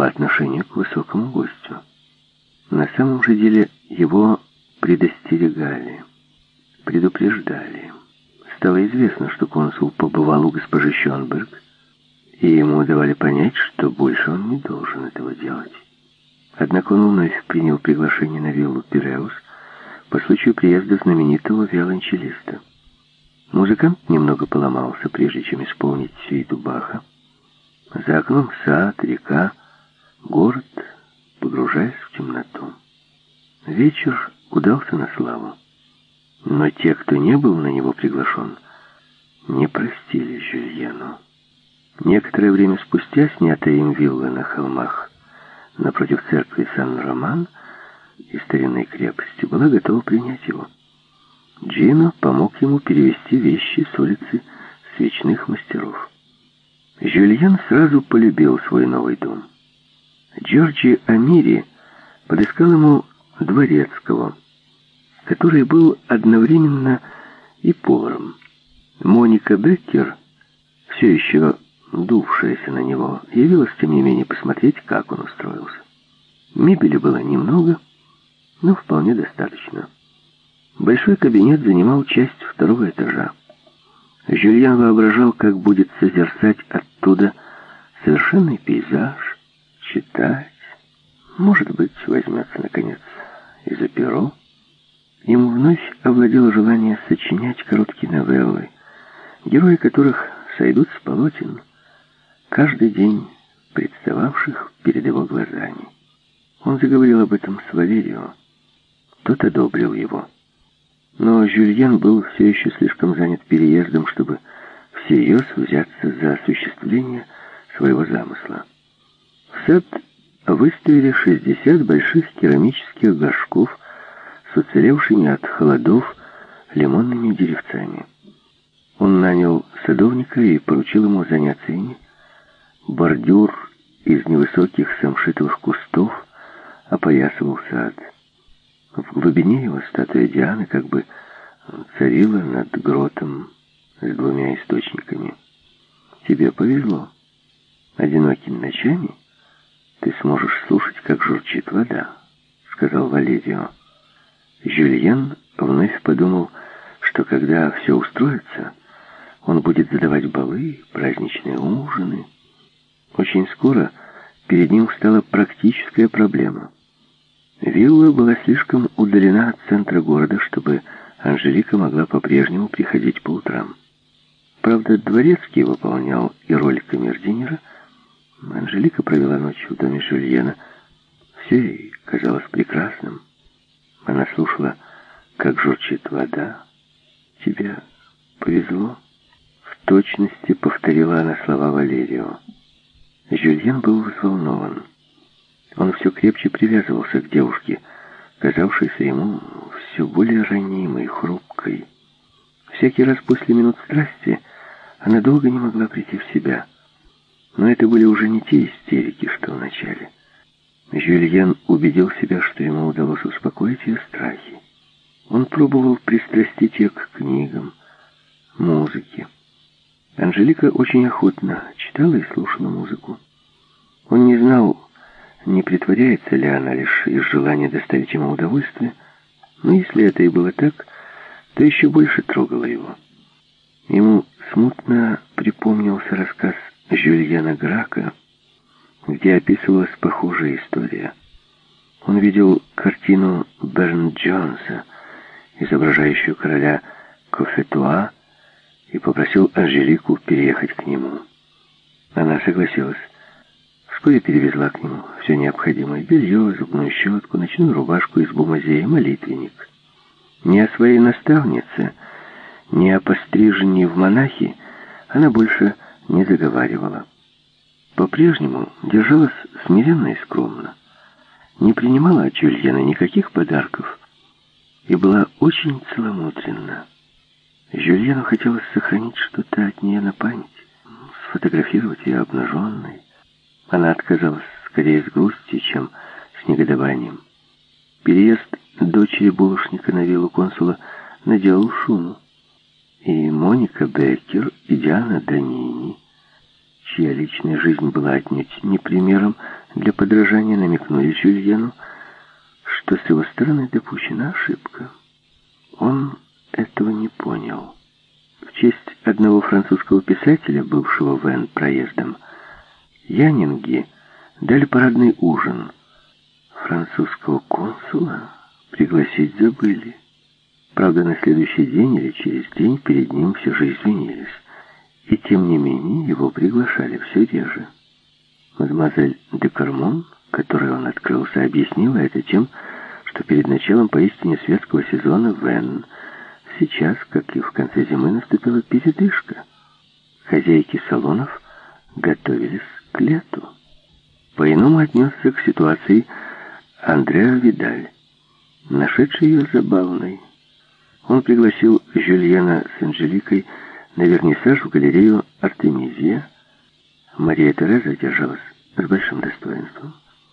по отношению к высокому гостю. На самом же деле его предостерегали, предупреждали. Стало известно, что консул побывал у госпожи Шонберг, и ему давали понять, что больше он не должен этого делать. Однако он вновь принял приглашение на виллу Пиреус по случаю приезда знаменитого виолончелиста. Музыкант немного поломался, прежде чем исполнить свиту Баха. За окном сад, река, город, погружаясь в темноту. Вечер удался на славу. Но те, кто не был на него приглашен, не простили Жюльену. Некоторое время спустя снятая им вилла на холмах напротив церкви Сан-Роман и старинной крепости была готова принять его. Джино помог ему перевести вещи с улицы свечных мастеров. Жюльен сразу полюбил свой новый дом. Джорджи Амири подыскал ему дворецкого, который был одновременно и поваром. Моника Беккер, все еще дувшаяся на него, явилась, тем не менее, посмотреть, как он устроился. Мебели было немного, но вполне достаточно. Большой кабинет занимал часть второго этажа. Жюльен воображал, как будет созерцать оттуда совершенный пейзаж, читать. Может быть, возьмется, наконец, и за перо. Ему вновь овладело желание сочинять короткие новеллы, герои которых сойдут с полотен, каждый день представавших перед его глазами. Он заговорил об этом с Валерио. Тот одобрил его. Но Жюльен был все еще слишком занят переездом, чтобы всерьез взяться за осуществление своего замысла. Сад выставили 60 больших керамических горшков с уцелевшими от холодов лимонными деревцами. Он нанял садовника и поручил ему заняться ими. Бордюр из невысоких самшитовых кустов опоясывал сад. В глубине его статуя Дианы как бы царила над гротом с двумя источниками. Тебе повезло. Одинокими ночами ты сможешь слушать, как журчит вода, сказал Валерио. Жюльен вновь подумал, что когда все устроится, он будет задавать балы, праздничные ужины. Очень скоро перед ним стала практическая проблема — Вилла была слишком удалена от центра города, чтобы Анжелика могла по-прежнему приходить по утрам. Правда, Дворецкий выполнял и роль камердинера. Анжелика провела ночь в доме Жюльена. Все ей казалось прекрасным. Она слушала, как журчит вода. «Тебе повезло?» В точности повторила она слова Валерио. Жюльен был взволнован. Он все крепче привязывался к девушке, казавшейся ему все более ранимой, хрупкой. Всякий раз после минут страсти она долго не могла прийти в себя. Но это были уже не те истерики, что в начале. Жюльен убедил себя, что ему удалось успокоить ее страхи. Он пробовал пристрастить ее к книгам, музыке. Анжелика очень охотно читала и слушала музыку. Он не знал, не притворяется ли она лишь из желания доставить ему удовольствие, но если это и было так, то еще больше трогало его. Ему смутно припомнился рассказ Жюльена Грака, где описывалась похожая история. Он видел картину Берн Джонса, изображающую короля Кофетуа, и попросил Анжелику переехать к нему. Она согласилась. Вскоре перевезла к нему все необходимое. Белье, зубную щетку, ночную рубашку из бумазея, молитвенник. Ни о своей наставнице, ни о пострижении в монахи она больше не заговаривала. По-прежнему держалась смиренно и скромно. Не принимала от Джульена никаких подарков и была очень целомудренна. Жюльену хотелось сохранить что-то от нее на память, сфотографировать ее обнаженной, она отказалась скорее с грустью, чем с негодованием. Переезд дочери булочника на виллу консула наделал шуму. И Моника Беккер, и Диана Данини, чья личная жизнь была отнюдь не примером для подражания намекнули Жюльену, что с его стороны допущена ошибка. Он этого не понял. В честь одного французского писателя, бывшего в Н проездом, Янинги дали парадный ужин. Французского консула пригласить забыли. Правда, на следующий день или через день перед ним все же извинились. И тем не менее его приглашали все реже. Мадемуазель де Кармон, которой он открылся, объяснила это тем, что перед началом поистине светского сезона Вен сейчас, как и в конце зимы, наступила передышка. Хозяйки салонов готовились к лету. По-иному отнесся к ситуации Андреа Видаль, нашедший ее забавной. Он пригласил Жюльена с Анжеликой на вернисаж в галерею Артемизия. Мария Тереза держалась с большим достоинством.